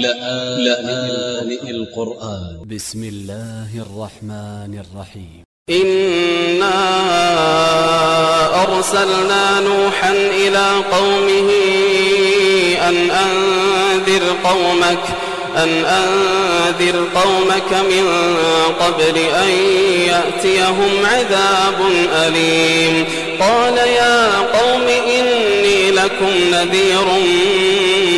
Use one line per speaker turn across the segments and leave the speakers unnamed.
لآن القرآن. ب س م الله الرحمن الرحيم.
إنا أرسلنا نوحا إلى قومه أن أنذر قومك أن أنذر قومك من قبل أن يأتيهم عذاب أليم. قال يا قوم إني لكم نذير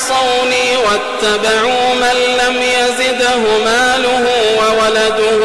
عصوني واتبعوا من لم يزده ماله وولده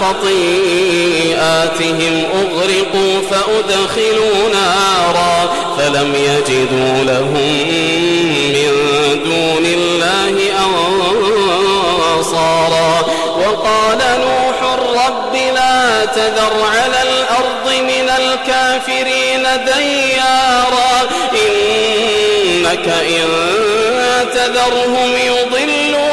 خطيئاتهم أغرقوا فأدخلوا نارا فلم يجدوا لهم من دون الله أنصارا. وقال نوح رب لا تذر على الأرض من الكافرين ديارا. إنك إن تذرهم يضلوا